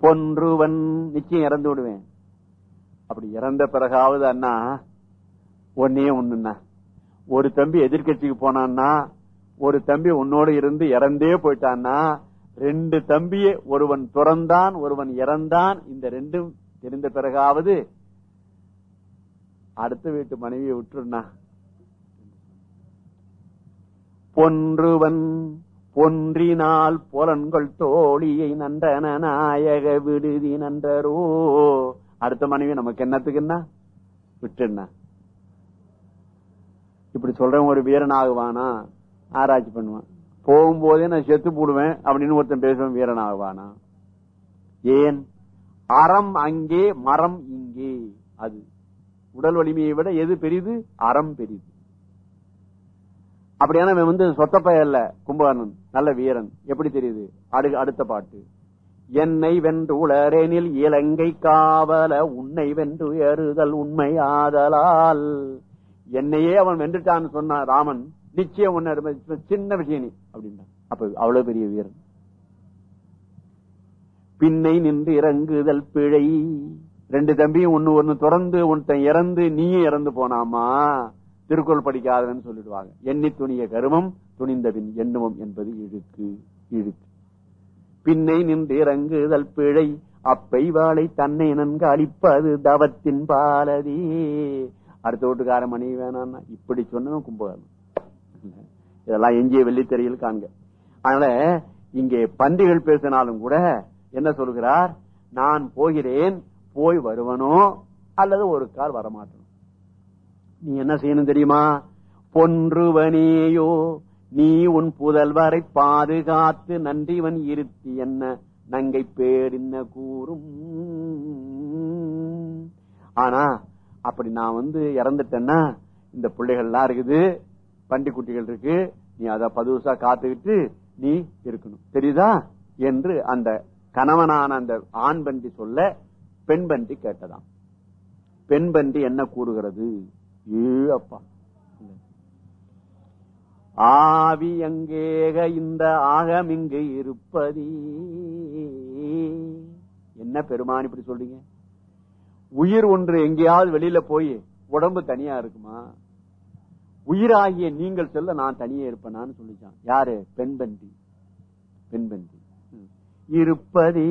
பொன்றுவன் நிச்சயம் இறந்து விடுவேன். அப்படி இறந்த பிறகாவது அண்ணா ஒன்னே ஒண்ணுண்ணா. ஒரு தம்பி எதிர்கட்சிக்கு போனான்னா ஒரு தம்பி உன்னோடு இருந்து இறந்தே போயிட்டான்னா ரெண்டு தம்பியே ஒருவன் துறந்தான் ஒருவன் இறந்தான். இந்த ரெண்டும் தெரிந்த பிறகாவது அடுத்த வீட்டு மனைவியை விட்டுருண்ணா. பொன்றுவன் பொன்றினால் புலன்கள் தோழியை நன்றன நாயக விடுதி நன்றரோ. அடுத்த மனைவி நமக்கு என்னத்துக்குன்னா? விட்டுண்ணா இப்படி சொல்றவன் ஒரு வீரன் ஆகுவானா? ஆராய்ச்சி பண்ணுவான். போகும்போதே நான் செத்து போடுவேன் அப்படின்னு ஒருத்தன் பேசுவேன் வீரன் ஆகுவானா? ஏன்? அறம் அங்கே மரம் இங்கே. அது உடல் வலிமையை விட எது பெரிது? அறம் பெரிது. அப்படியான வந்து சொத்தப்பய அல்ல கும்பகர்ணன் நல்ல வீரன். எப்படி தெரியுது? அடு அடுத்த பாட்டு. என்னை வென்று உளரேனில் இலங்கை காவல உன்னை வென்று ஏறுதல் உண்மை ஆதலால். என்னையே அவன் வென்றுட்டான்னு சொன்னான் ராமன் நிச்சயம் ஒன்னு சின்ன விஷயம் நீ அப்படின்னா அப்ப அவ்வளவு பெரிய வீரன். பின்னை நின்று இறங்குதல் பிழை ரெண்டு தம்பியும் ஒண்ணு ஒண்ணு தொடர்ந்து ஒருத்தன் இறந்து நீயும் இறந்து போனாமா? திருக்குறள் படிக்காதவன் சொல்லிடுவாங்க. எண்ணி துணிய கருமம் துணிந்த எண்ணுவம் என்பது இழுக்கு இழுக்கு. பின்னை நின்று இறங்குதல் பிழை அப்பை வாழை தன்னை நன்கு அழிப்பது தவத்தின் பாலதி. அடுத்த வீட்டுக்கார மனைவி வேணான்னா இப்படி சொன்னவன் கும்பகரணம் இதெல்லாம் எஞ்சிய வெள்ளித்தறியில் காண்க. அதனால இங்கே பன்றிகள் பேசினாலும் கூட என்ன சொல்கிறார்? நான் போகிறேன் போய் வருவனோ அல்லது ஒரு கால் வரமாட்டணும் நீ என்ன செய்யணும் தெரியுமா? பொன்றுவனேயோ நீ உன் புதல்வரை பாதுகாத்து நன்றிவன் இருத்தி என்ன? நங்கை பேரின்ன கூறும்? ஆனா அப்படி நான் வந்து இறந்துட்டேன்னா இந்த பிள்ளைகள்லாம் இருக்குது பண்டி குட்டிகள் இருக்கு நீ அதை பதுசா காத்துக்கிட்டு நீ இருக்கணும். தெரியுதா? என்று அந்த கணவனான அந்த ஆண் பண்டி சொல்ல பெண் பண்டி கேட்டதாம். பெண் பண்டி என்ன கூறுகிறது? ஏப்பா ஆவி எங்கேக இந்த ஆகம் இங்கு இருப்பதி. என்ன பெருமான் இப்படி சொல்றீங்க? உயிர் ஒன்று எங்கேயாவது வெளியில போய் உடம்பு தனியா இருக்குமா? உயிராகிய நீங்கள் செல்ல நான் தனியே இருப்பேனான்னு சொல்லிச்சான். யாரு? பெண்பந்தி பண்டி இருப்பதே.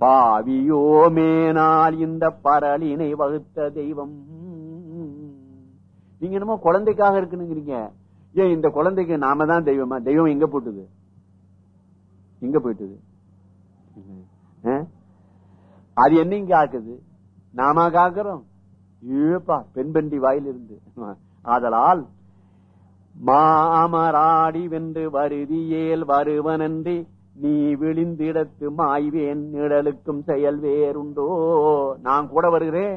பாவியோ மேனால் இந்த பரலினை வகுத்த தெய்வம். நீங்க என்னமோ குழந்தைக்காக இருக்குனுங்கிறீங்க ஏன் இந்த குழந்தைக்கு நாம தான் தெய்வமா? தெய்வம் எங்க போட்டுது? எங்க போயிட்டுது? அது என்ன இங்க ஆக்குது? நாம காக்குறோம். ஏப்பா பெண்பண்டி வாயிலிருந்து. ஆதலால் மாமராடி வென்று வருதியேல் வருவனன்றி நீ விழிந்திடத்து மாய்வேன் நிழலுக்கும் செயல் வேறுண்டோ. நான் கூட வருகிறேன்.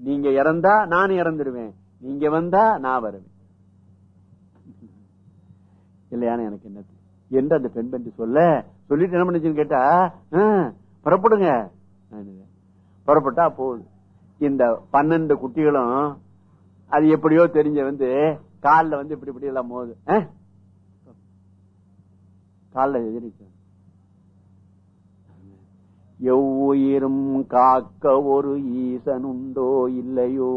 நீங்க இறந்தா நான் இறந்துடுவேன். நீங்க வந்தா நான் வருவேன். இல்லையான எனக்கு என்ன என்று அந்த பெண் பெண் சொல்ல? சொல்லிட்டு என்ன பண்ணுச்சுன்னு கேட்டா புறப்படுங்க. புறப்பட்டா போகுது இந்த பன்னெண்டு குட்டிகளும் அது எப்படியோ தெரிஞ்ச வந்து காலில் வந்து இப்படி இப்படி எல்லாம் போகுது காலில் எதிரிச்சு? எவ்வுயிரும் காக்க ஒரு ஈசனுண்டோ இல்லையோ?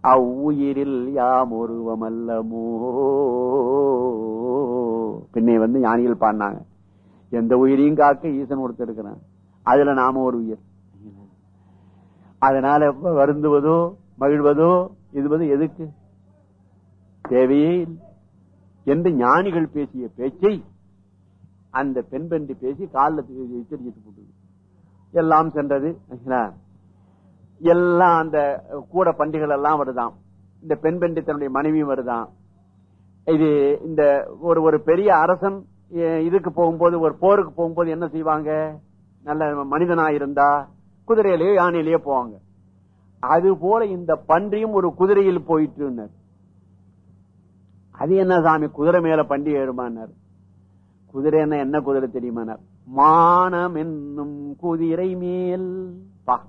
அவ்வுயிரில் யாம் ஒருவமல்லமோ? பின்னே வந்து ஞானிகள் பாடினாங்க. எந்த உயிரையும் காக்க ஈசன் ஒருத்தர் அதுல நாம ஒரு உயிர். அதனால வருந்துவதோ மகிழ்வதோ இதுவது எதுக்கு? தேவையே இல்லை. என்று ஞானிகள் பேசிய பேச்சை அந்த பெண் பெண்டு பேசி காலில் எச்சரிக்கிட்டு போட்டது. எல்லாம் சென்றது எல்லாம் அந்த கூட பண்டிகள் எல்லாம் வருதாம். இந்த பெண் பெண்டு தன்னுடைய மனைவியும் வருதான் இது இந்த ஒரு ஒரு பெரிய அரசன் இதுக்கு போகும்போது ஒரு போருக்கு போகும்போது என்ன செய்வாங்க? நல்ல மனிதனா இருந்தா குதிரையிலேயோ யானையிலேயோ போவாங்க. அது போல இந்த பன்றியும் ஒரு குதிரையில் போயிட்டு அது என்ன சாமி குதிரை மேல பண்டி ஏறுமானார் குதிரை என்ன என்ன குதிரை தெரியுமானார் மானம் என்னும் குதிரை மேல். பா.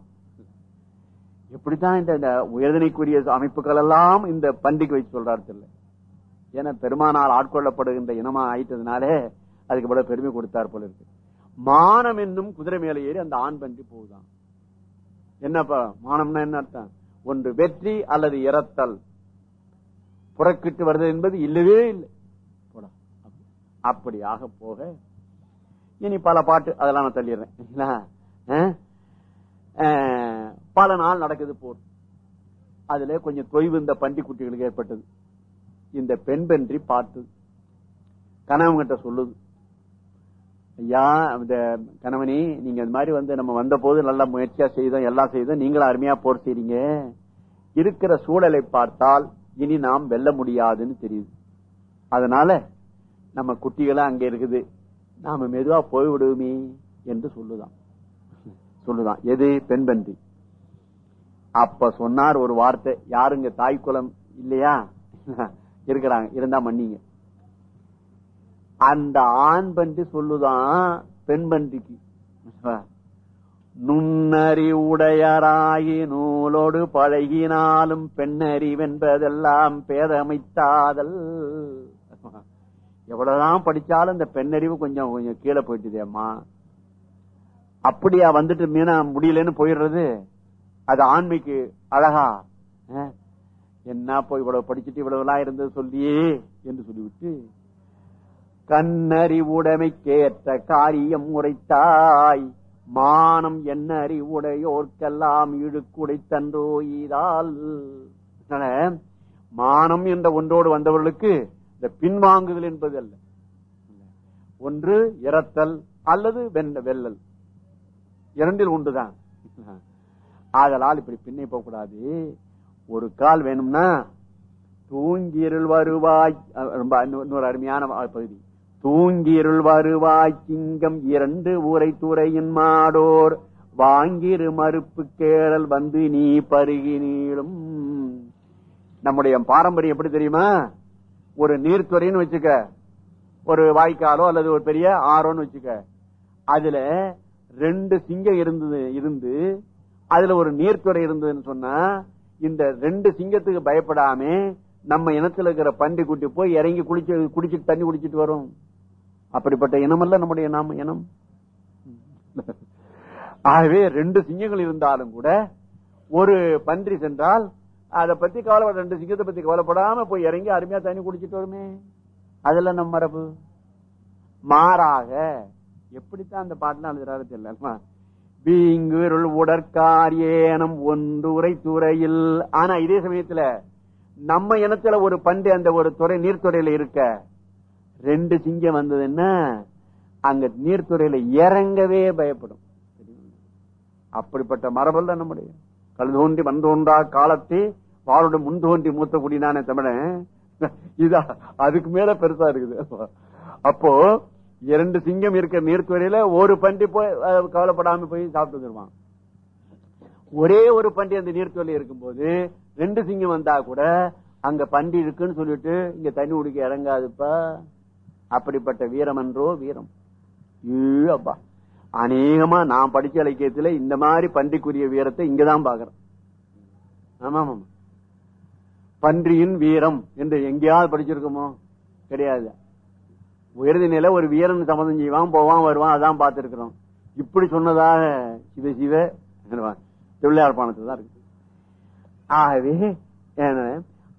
எப்படித்தான் இந்த உயர்தனைக்குரிய அமைப்புகள் எல்லாம் இந்த பண்டிகை வச்சு சொல்றாரு தெரியல. ஏன்னா பெருமானால் ஆட்கொள்ளப்படுகின்ற இனமா ஆயிட்டதுனாலே அதுக்கு பல பெருமை கொடுத்தார் போல இருக்கு. மானம் என்னும் குதிரை மேல ஏறி அந்த ஆண் பண்டி போகுதான். என்னப்பா? மானம்னா என்ன அர்த்தம்? ஒன்று வெற்றி அல்லது இறத்தல். புறக்கிட்டு வருது என்பது இல்லவே இல்லை. அப்படியாக போக இனி பல பாட்டு அதெல்லாம் நான் தள்ளிடுறேன். பல நாள் நடக்குது போர் அதுல கொஞ்சம் தொய்வு இந்த பண்டி குட்டிகளுக்கு ஏற்பட்டது. இந்த பெண் பன்றி பார்த்து கணவன்கிட்ட சொல்லுது. ஐயா இந்த கணவனி நீங்க இந்த மாதிரி வந்து நம்ம வந்த போது நல்லா முயற்சியா செய்தோம் எல்லாம் செய்தோம் நீங்களும் அருமையா போர் செய்றீங்க. இருக்கிற சூழலை பார்த்தால் இனி நாம் வெல்ல முடியாதுன்னு தெரியுது. அதனால நம்ம குட்டிகளா அங்க இருக்குது. நாம மெதுவா போய்விடுவோமே என்று சொல்லுதான். சொல்லுதான். எது? பெண் பன்றி அப்ப சொன்னார் ஒரு வார்த்தை. யாருங்க தாய்க்குளம் இல்லையா? இருக்கிறாங்க. இருந்தா மன்னிங்க. அந்த ஆண் பன்றி சொல்லுதான் பெண் பன்றிக்கு நுண்ணறி உடையராகி நூலோடு பழகினாலும் பெண்ணறிவென்பதெல்லாம் பேதமைத்தாதல். எவ்வளவுதான் படிச்சாலும் இந்த பெண்ணறிவு கொஞ்சம் கொஞ்சம் கீழே போயிட்டுதேம்மா அப்படியா வந்துட்டு மீனா முடியலன்னு போயிடுறது? அது ஆண்மைக்கு அழகா? என்ன போய் இவ்வளவு படிச்சுட்டு இவ்வளவுலாம் இருந்தது சொல்லியே என்று சொல்லிவிட்டு கண்ணறிவுடைமைக்கேற்ற காரியம் உரைத்தாய். மானம் என்ன அறிவுடையோர்க்கெல்லாம் இழுக்குடை ஈதால். மானம் என்ற ஒன்றோடு வந்தவர்களுக்கு இந்த பின்வாங்குதல் என்பது அல்ல. ஒன்று இறத்தல் அல்லது வெல்லல். இரண்டில் ஒன்றுதான். ஆதலால் இப்படி பின்னே போக கூடாது ஒரு கால் வேணும்னா தூங்கிருள் வருவாய் ரொம்ப இன்னொரு அருமையான பகுதி. தூங்கிருள் வருவாய் சிங்கம் இரண்டு ஊரை துறையின் மாடோர். வாங்கிரு மறுப்பு கேடல் வந்து நீ பருகி நீளும். நம்முடைய பாரம்பரியம் எப்படி தெரியுமா? ஒரு நீர்த்துறைன்னு வச்சுக்க ஒரு வாய்க்காலோ அல்லது ஒரு பெரிய ஆரோன்னு வச்சுக்க அதுல ரெண்டு சிங்கம் இருந்தது இருந்து அதுல ஒரு நீர்த்துறை இருந்ததுன்னு சொன்னா இந்த ரெண்டு சிங்கத்துக்கு பயப்படாம நம்ம இனத்துல இருக்கிற பண்டி குட்டி போய் இறங்கி குளிச்சு குடிச்சிட்டு தண்ணி குடிச்சிட்டு வரும். அப்படிப்பட்ட இனம் அல்ல நம்முடைய நாம இனம். ஆகவே ரெண்டு சிங்கங்கள் இருந்தாலும் கூட ஒரு பன்றி சென்றால் அதை பத்தி கவலைப்பட ரெண்டு சிங்கத்தை பத்தி கவலைப்படாம போய் இறங்கி அருமையா தண்ணி குடிச்சிட்டு வருமே. அதுல நம்ம மரபு. மாறாக எப்படித்தான் அந்த பாட்டுலாம் எழுதுறாரு தெரியல பீங்குருள் உடற்காரியேனம் ஒன்றுரை துறையில். ஆனா இதே சமயத்துல நம்ம இனத்துல ஒரு பண்டு அந்த ஒரு துறை நீர்த்துறையில இருக்க ரெண்டு சிங்கம் வந்ததுன்னா அங்க நீர்த்துறையில இறங்கவே பயப்படும். அப்படிப்பட்ட மரபல்ல நம்முடைய. கல் தோன்றி வந்தோன்றா காலத்தை வாழோட முன் தோன்றி மூத்த குடினானே தமிழன் இதா அதுக்கு மேல பெருசா இருக்குது. அப்போ இரண்டு சிங்கம் இருக்க நீர்த்துறையில ஒரு பண்டி போய் கவலைப்படாம போய் சாப்பிட்டு வந்துருவான். ஒரே ஒரு பண்டி அந்த நீர்த்துறையில இருக்கும்போது ரெண்டு சிங்கம் வந்தா கூட அங்க பண்டி இருக்குன்னு சொல்லிட்டு இங்க தண்ணி குடிக்க இறங்காதுப்பா. அப்படிப்பட்ட வீரம் என்றோ வீரம். அப்பா. அநேகமா நான் படிச்ச இலக்கியத்துல இந்த மாதிரி பண்டிக்குரிய வீரத்தை இங்கதான் பாக்குறேன். ஆமா ஆமா பன்றியின் வீரம் என்று எங்கேயாவது படிச்சிருக்கோமோ? கிடையாது. உயர்ந்த நிலை ஒரு வீரன் சம்மதம் செய்வான் போவான் வருவான் அதான் பார்த்துருக்கிறோம். இப்படி சொன்னதாக சிவ சிவ திருவிளையார் பானத்தில் தான் இருக்கு. ஆகவே என்ன,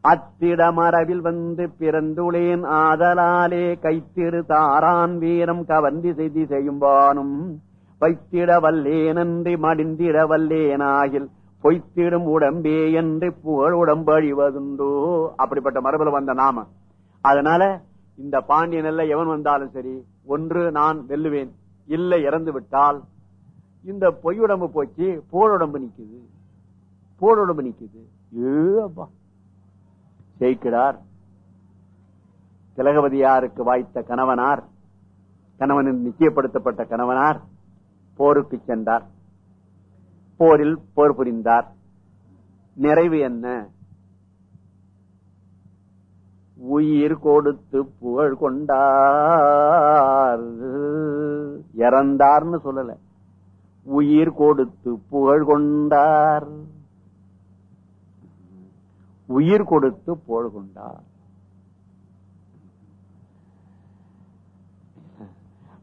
அத்திடமரவில் வந்து பிறந்துளேன் ஆதலாலே கைத்திரு தாரான் வீரம் கவர்ந்தி செய்தி செய்யும்பானும். வைத்திட வல்லேனன்றி மடிந்திட வல்லேனாகில் பொய்த்திடும் உடம்பே என்று புகழ் உடம்பு அழிவதுண்டோ அப்படிப்பட்ட மரபில் வந்த நாம. அதனால இந்த பாண்டியன் எல்லாம் எவன் வந்தாலும் சரி ஒன்று நான் வெல்லுவேன். இல்லை இறந்து விட்டால். இந்த பொய் உடம்பு போச்சு போல் உடம்பு நிக்குது. போல் உடம்பு நிக்குது. ஏ அப்பா. ஜெயிக்கிறார். திலகவதியாருக்கு வாய்த்த கணவனார் கணவனின் நிச்சயப்படுத்தப்பட்ட கணவனார் போருக்கு சென்றார். போரில் போர் புரிந்தார். நிறைவு என்ன? உயிர் கொடுத்து புகழ் கொண்டார். இறந்தார்னு சொல்லல. உயிர் கொடுத்து புகழ் கொண்டார். உயிர் கொடுத்து புகழ் கொண்டார்.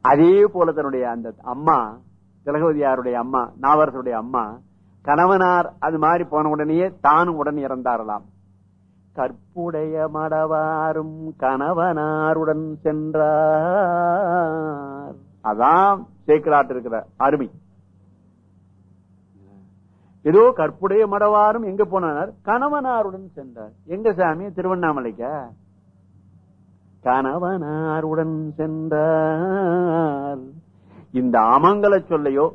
அதே போல தன்னுடைய அந்த அம்மா திலகவதியாருடைய அம்மா நாவரசருடைய அம்மா கணவனார் அது மாதிரி போன உடனேயே தானும் உடன் இறந்தாரலாம். கற்புடைய மடவாரும் கணவனாருடன் சென்றார். அதான் சேக்கலாட்டு இருக்கிற அருமை. ஏதோ கற்புடைய மடவாரும் எங்க போனார்? கணவனாருடன் சென்றார். எங்க சாமி? திருவண்ணாமலைக்க? கணவனாருடன் சென்றார். இந்த அமங்கல சொல்லையோ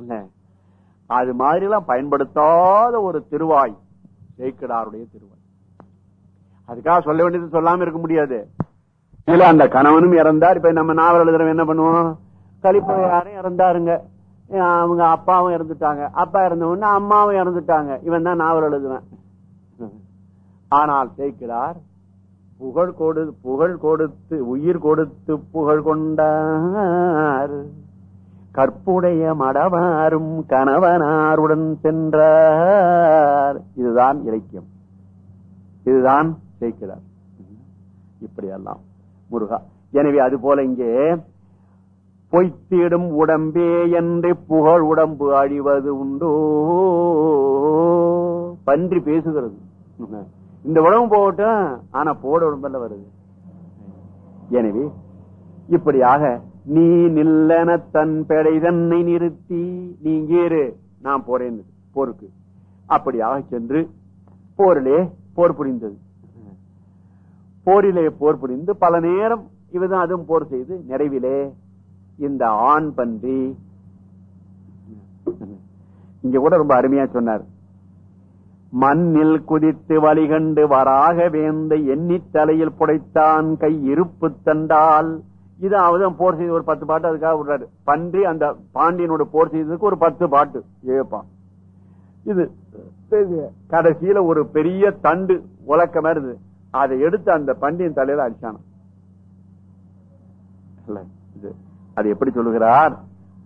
இல்ல. அது மாதிரி எல்லாம் பயன்படுத்தாத ஒரு திருவாய் ஜெய்கடாருடைய திருவாய். அதுக்காக சொல்ல வேண்டியது சொல்லாம இருக்க முடியாது. இல்ல அந்த கணவனும் இறந்தார். இப்ப நம்ம நாவல் எழுதுறவன் என்ன பண்ணுவோம் கலிப்ப யாரும் இறந்தாருங்க. அவங்க அப்பாவும் இறந்துட்டாங்க. அப்பா இறந்த உடனே அம்மாவும் இறந்துட்டாங்க. இவன் தான் நாவல் எழுதுவேன். ஆனால் ஜெய்கிறார் புகழ் கொடு புகழ் கொடுத்து உயிர் கொடுத்து புகழ் கொண்டார். கற்புடைய மடவாரும் கணவனாருடன் சென்றார். இதுதான் இலக்கியம். இதுதான் ஜெயிக்கிறார். இப்படியெல்லாம். முருகா. எனவே அது போல இங்கே பொய்த்திடும் உடம்பே என்று புகழ் உடம்பு அழிவது உண்டோ? பன்றி பேசுகிறது. இந்த உடம்பு போகட்டும் ஆனா போட உடம்புல வருது. எனவே இப்படியாக நீ நில்லன தன் பெடை தன்னை நிறுத்தி நீங்கேறு நான் போறேன் போருக்கு. அப்படியாக சென்று போரிலே போர் புரிந்தது. போரிலே போர் புரிந்து பல நேரம் இவதான் அதுவும் போர் செய்து நிறைவிலே இந்த ஆண் பன்றி இங்க கூட ரொம்ப அருமையா சொன்னார். மண்ணில் குதித்து வழிகண்டு வராக வேந்த எண்ணி தலையில் புடைத்தான் கை இருப்பு தண்டால். இது அவதான் போர் செய்து ஒரு பத்து பாட்டு அதுக்காக விடுறாரு. பன்றி அந்த பாண்டியனோட போர் செய்ததுக்கு ஒரு பத்து பாட்டு. ஏப்பா. இது கடைசியில ஒரு பெரிய தண்டு உலக்க மாதிரி இருந்தது. அதை எடுத்து அந்த பண்டியன் தலையில அடிச்சான அது எப்படி சொல்லுகிறார்?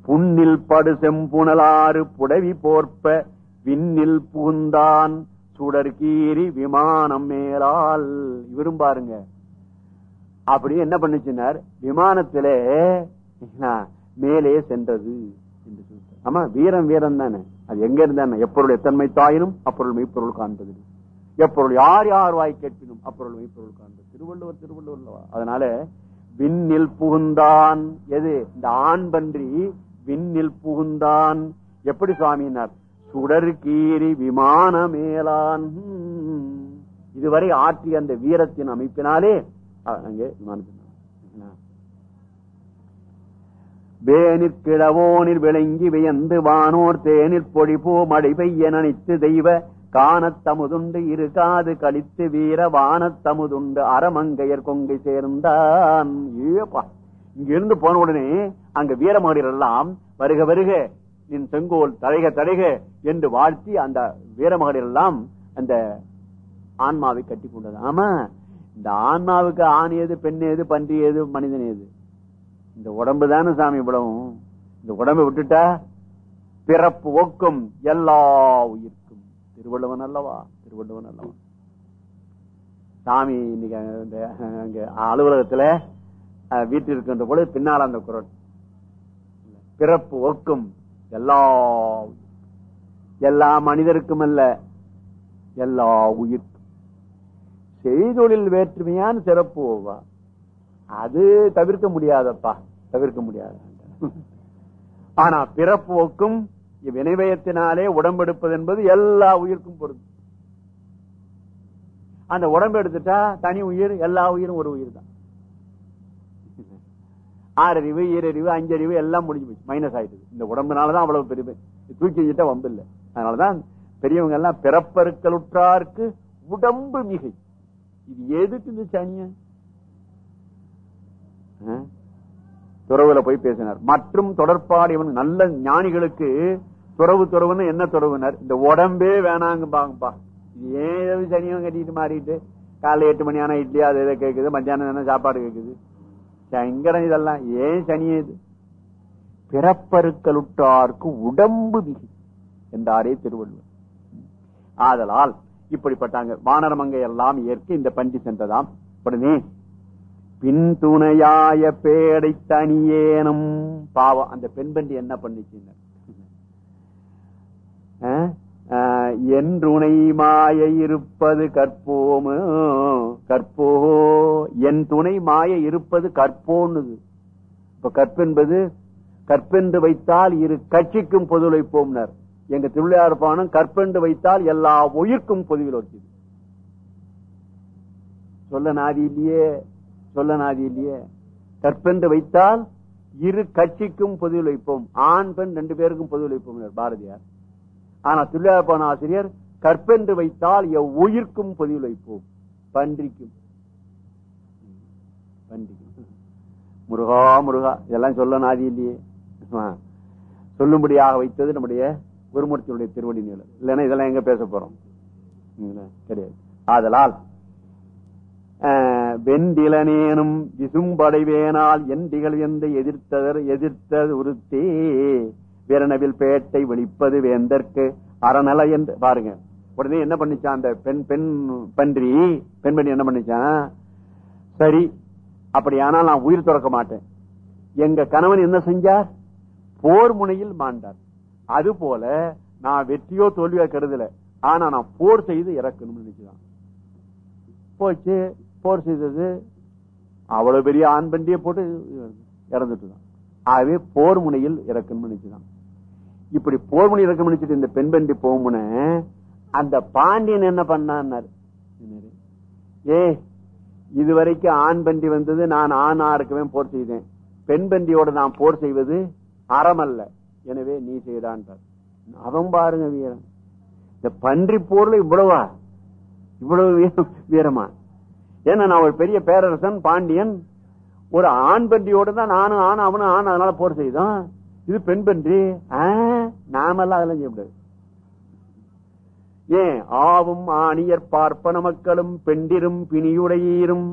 புண்ணில் படு செம்புணலாறு புடவி போர்ப்ப விண்ணில் புகுந்தான் சுடர் கீறி விமானம் மேலால். இவரும் பாருங்க அப்படி என்ன பண்ணுச்சுனார்? விமானத்திலே மேலே சென்றது என்று சொல்றார். ஆமா வீரம் வீரம் தானே. அது எங்க இருந்தானே? எப்பொருள் எத்தன்மை தாயினும் அப்பொருள் மெய்ப்பொருள் காண்பது. எப்பொருள் யார் யார் வாய் கேட்பினும் அப்பொருள் மெய்ப்பொருள் காண்பது. திருவள்ளுவர் திருவள்ளுவர் அதனால விண்ணில் புகுந்தான். எது? இந்த ஆண் பன்றி விண்ணில் புகுந்தான். எப்படி சுவாமினார்? சுடர்கீரி விமான மேலான் இதுவரை ஆற்றிய அந்த வீரத்தின் அமைப்பினாலே அங்கே விமானத்தின் வேனிற் கிழவோனில் விளங்கி வியந்து வானோர் தேனிற் பொழிபோ மழை பெய்ய நினைத்து தெய்வ காணத்தமுதுண்டு இருக்காது கழித்து வீர வானத்தமுதுண்டு அறமங்கையர் கொங்கை சேர்ந்தான். ஏப்பா இங்கிருந்து போன உடனே அங்க வீரமகளிர் எல்லாம் வருக வருக. நின் செங்கோல் தழைக தழைக என்று வாழ்த்தி அந்த வீரமகள் எல்லாம் அந்த ஆன்மாவை கட்டி கொண்டது. ஆமா இந்த ஆன்மாவுக்கு ஆண் ஏது பெண் ஏது பன்றி ஏது மனிதன் ஏது? இந்த உடம்பு தானே சாமி இவ்வளவும் இந்த உடம்பை விட்டுட்டா பிறப்பு ஒக்கும் எல்லா உயிர்க்கும். திருவள்ளுவன் அல்லவா? திருவள்ளுவன் அல்லவா? சாமி இன்னைக்கு அலுவலகத்துல வீட்டில் இருக்கின்ற பொழுது பின்னால் அந்த குரல். பிறப்பு ஒக்கும் எல்லா எல்லா மனிதருக்கும் அல்ல எல்லா உயிர்க்கும் செய்தொழில் வேற்றுமையான சிறப்பு ஓவா அது தவிர்க்க முடியாதப்பா தவிர்க்க முடியாது. ஆனா பிறப்போக்கும் வினைவயத்தினாலே உடம்பெடுப்பது என்பது எல்லா உயிர்க்கும் பொருந்தும். அந்த உடம்பு எடுத்துட்டா தனி உயிர் எல்லா உயிரும் ஒரு உயிர் தான் ஆறறிவு ஈரறிவு அஞ்சறிவு எல்லாம் முடிஞ்சு போச்சு. மைனஸ் ஆயிடுது. இந்த உடம்புனாலதான் அவ்வளவு பெருமை தூக்கி வச்சுட்டா வம்பு இல்லை அதனாலதான் பெரியவங்க எல்லாம் பிறப்பருக்களுற்றாருக்கு உடம்பு மிகை. இது எதுக்கு இந்த சனிய? துறவுல போய் பேசினார். மற்றும் தொடர்பாடியவன் நல்ல ஞானிகளுக்கு துறவு துறவுன்னு என்ன துறவுனர்? இந்த உடம்பே வேணாங்க பாங்கப்பா. இது ஏன் ஏதாவது சனியும் கட்டிட்டு மாறிட்டு? காலைல எட்டு மணி ஆனா இட்லி அது இதை கேக்குது மத்தியானம் என்ன சாப்பாடு கேக்குது? சங்கரன் இதெல்லாம் ஏன் சனியே இது? பிறப்பருக்களுட்டார்க்கு உடம்பு மிகு என்றாரே திருவள்ளுவர். ஆதலால் இப்படிப்பட்டாங்க. வானரமங்கை எல்லாம் ஏற்க இந்த பண்டி சென்றதாம். உடனே பின் துணையாய பேடை தனியேனும். பாவம் அந்த பெண் பண்டி என்ன பண்ணிச்சு என் துணை மாய இருப்பது கற்போமு கற்போ என் துணை மாய இருப்பது கற்போன்னுது. இப்ப கற்பென்பது கற்பென்று வைத்தால் இரு கட்சிக்கும் பொதுழைப்போம்னர் எங்க திருவிழா பானம் கற்பென்று வைத்தால் எல்லா உயிர்க்கும் பொதுவில் வச்சுது சொல்ல நாதி இல்லையே சொல்ல நாதி இல்லையே. கற்பென்று வைத்தால் இரு கட்சிக்கும் பொதுவில் வைப்போம். ஆண் பெண் ரெண்டு பேருக்கும் பொதுவில் வைப்போம் பாரதியார். ஆனா திருவிழாப்பான ஆசிரியர் கற்பென்று வைத்தால் எவ் உயிர்க்கும் பொதுவில் வைப்போம். பன்றிக்கும். பன்றிக்கும். முருகா முருகா இதெல்லாம் சொல்ல நாதி இல்லையே. சொல்லும்படியாக வைத்தது நம்முடைய குருமூர்த்தியுடைய திருவடி நீளம் இல்லைன்னா இதெல்லாம் எங்க பேச போறோம்? கிடையாது. ஆதலால் வெண்டிலனேனும் விசும்படைவேனால் என் திகழ்வெந்த எதிர்த்ததர் எதிர்த்தது உறுத்தே. வீரனவில் பேட்டை வெளிப்பது வேந்தற்கு அறநல என்று. பாருங்க. உடனே என்ன பண்ணிச்சான்? அந்த பெண் பெண் பன்றி பெண்பணி என்ன பண்ணிச்சான்? சரி அப்படியானால் நான் உயிர் துறக்க மாட்டேன். எங்க கணவன் என்ன செஞ்சார்? போர் முனையில் மாண்டார். அது போல நான் வெற்றியோ தோல்வியோ கருதல. ஆனா நான் போர் செய்து இறக்கணும்னு நினைச்சுதான். போச்சு. போர் செய்தது. அவ்வளவு பெரிய ஆண் பண்டியை போட்டு இறந்துட்டு தான் ஆகவே போர் முனையில் இறக்கணும்னு நினைச்சுதான் இப்படி போர் முனை இறக்கணும் நினைச்சிட்டு இந்த பெண் பண்டி அந்த பாண்டியன் என்ன பண்ணார் ஏ இதுவரைக்கும் ஆண் பண்டி வந்தது நான் ஆணா இருக்கவே போர் செய்தேன். பெண் பண்டியோட நான் போர் செய்வது அறம் அல்ல எனவே நீ செய்தான் அவன் பாருங்க வீரன் இந்த பன்றி போர்ல இவ்வளவா? இவ்வளவு வீரமா? ஏன்னா நான் ஒரு பெரிய பேரரசன் பாண்டியன் ஒரு ஆண் பன்றியோட தான் நானும் ஆண் அவனும் ஆண் அதனால போர் செய்தோம் இது பெண் பன்றி நாமெல்லாம் அதெல்லாம் செய்ய முடியாது. ஏன்? ஆவும் ஆணியர் பார்ப்பன மக்களும் பெண்டிரும் பிணியுடையீரும்.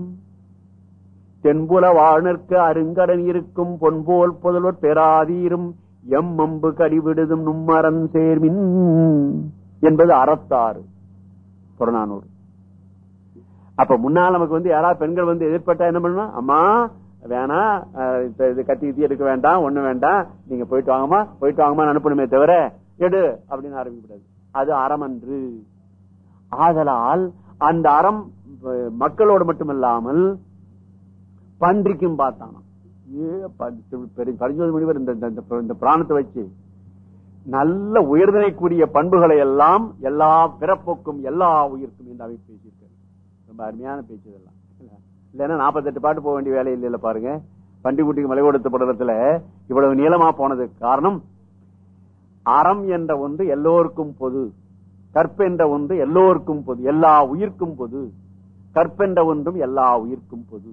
தென்புல வாழ்நிற்கு அருங்கடன் இருக்கும் பொன்போல் புதல்வர் பெறாதீரும். எம் அம்பு கடிவிடுதும் நும்மரன் சேர்மின் என்பது அறத்தாறு. புறநானூறு. அப்ப முன்னால் நமக்கு வந்து யாராவது பெண்கள் வந்து எதிர்பட்டா என்ன பண்ணணும் அம்மா வேணா இது கத்தி கத்தி எடுக்க வேண்டாம் ஒண்ணு வேண்டாம். நீங்க போயிட்டு வாங்கம்மா போயிட்டு வாங்கம்மா அனுப்பணுமே தவிர எடு அப்படின்னு ஆரம்பிக்கூடாது அது அறமன்று. ஆதலால் அந்த அறம் மக்களோடு மட்டுமல்லாமல் பன்றிக்கும் பார்த்தானா பரிஞ்சோதி முனிவர் இந்த பிராணத்தை வச்சு நல்ல உயர்தனைக்குரிய பண்புகளை எல்லாம் எல்லா பிறப்புக்கும் எல்லா உயிர்க்கும் இந்த அமைப்பு பேசியிருக்காரு. ரொம்ப அருமையான பேச்சு இதெல்லாம். இல்லைன்னா நாற்பத்தெட்டு பாட்டு போக வேண்டிய வேலை இல்லைல்ல பாருங்க. பண்டிகுட்டிக்கு மலை கொடுத்த படத்துல இவ்வளவு நீளமா போனதுக்கு காரணம் அறம் என்ற ஒன்று எல்லோருக்கும் பொது கற்பென்ற ஒன்று எல்லோருக்கும் பொது எல்லா உயிர்க்கும் பொது கற்பென்ற ஒன்றும் எல்லா உயிர்க்கும் பொது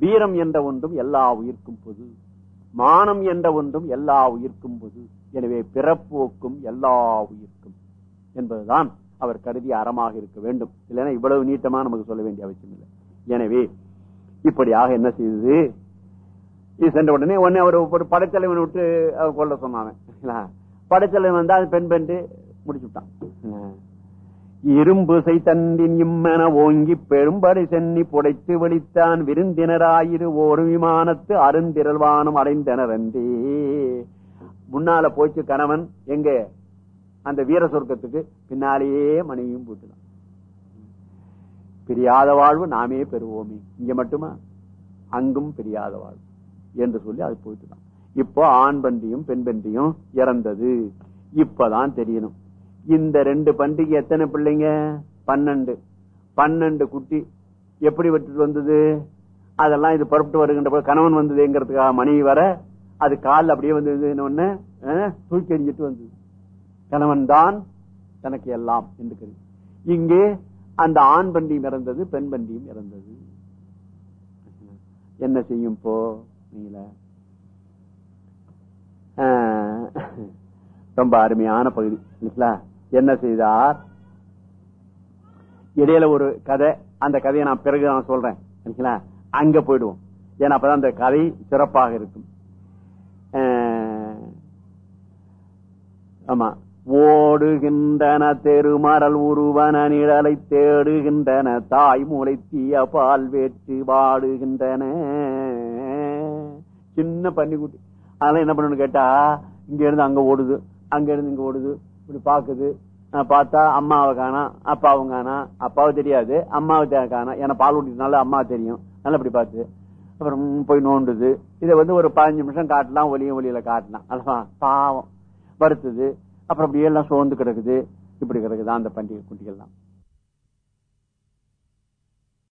வீரம் என்ற ஒன்றும் எல்லா உயிர்க்கும் பொது மானம் என்ற ஒன்றும் எல்லா உயிர்க்கும் பொது எனவே பிறப்போக்கும் எல்லா உயிர்க்கும் என்பதுதான் அவர் கருதி அறமாக இருக்க வேண்டும். இல்லைன்னா இவ்வளவு நீட்டமா நமக்கு சொல்ல வேண்டிய அவசியம் இல்லை. எனவே இப்படியாக என்ன செய்தது? இது சென்ற உடனே உடனே அவர் ஒரு படைத்தலைவன் விட்டு அவர் கொள்ள சொன்னாங்க படைத்தலைவன் வந்தா அது பெண் பெண்டு முடிச்சு விட்டான். இரும்புசை இம்மென ஓங்கி பெரும்படை சென்னி புடைத்து வெளித்தான் விருந்தினராயிரு ஒரு விமானத்து அருந்திரல்வானம் அடைந்தனர் என்றே முன்னால போச்சு கணவன் எங்க? அந்த வீர சொர்க்கத்துக்கு பின்னாலேயே மனைவியும் போட்டுதான் பிரியாத வாழ்வு நாமே பெறுவோமே. இங்க மட்டுமா? அங்கும் பிரியாத வாழ்வு. என்று சொல்லி அது போயிட்டுதான். இப்போ ஆண் பன்றியும் பெண் பன்றியும் இறந்தது. இப்பதான் தெரியணும். இந்த ரெண்டு பன்றிக்கு எத்தனை பிள்ளைங்க? பன்னெண்டு. பன்னெண்டு குட்டி. எப்படி விட்டுட்டு வந்தது? அதெல்லாம் இது புறப்பட்டு வருகின்ற கணவன் வந்ததுங்கிறதுக்காக மனைவி வர அது காலில் அப்படியே வந்தது. ஒண்ணு? தூக்கி எறிஞ்சிட்டு வந்தது. கணவன் தான் தனக்கு எல்லாம் என்று இங்கே அந்த ஆண் பண்டியும் இறந்தது பெண் பண்டியும் இறந்தது. என்ன செய்யும் போ நீங்கள ரொம்ப அருமையான பகுதி இல்லைங்களா? என்ன செய்தார்? இடையில ஒரு கதை அந்த கதையை நான் பிறகு நான் சொல்றேன் சரிங்களா அங்க போயிடுவோம். ஏன்னா அப்பதான் அந்த கதை சிறப்பாக இருக்கும். ஆமா. ஓடுகின்றன தெருமரல் உருவன நிழலை தேடுகின்றன. தாய்மூலை தீய பால் வேற்று வாடுகின்றன. சின்ன பன்னிக்குட்டி. அதெல்லாம் என்ன பண்ணணும் கேட்டா இங்க இருந்து அங்க ஓடுது அங்க இருந்து இங்க ஓடுது. இப்படி பாக்குது பார்த்தா அம்மாவை காணா அப்பாவும் காணா அப்பாவை தெரியாது அம்மாவை காணா. ஏன்னா பால் ஊட்டினால அம்மா தெரியும். நல்லா இப்படி பார்த்து. அப்புறம் போய் நோண்டுது. இதை வந்து ஒரு பதினஞ்சு நிமிஷம் காட்டலாம் ஒலியும் ஒலியில காட்டலாம். அல்லவா பாவம். வருத்துது. அப்புறம் அப்படியே எல்லாம் சோர்ந்து கிடக்குது. இப்படி கிடக்குதான் அந்த பண்டிகை குட்டிகள்லாம்